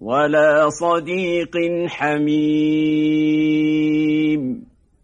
ولا صديق حميم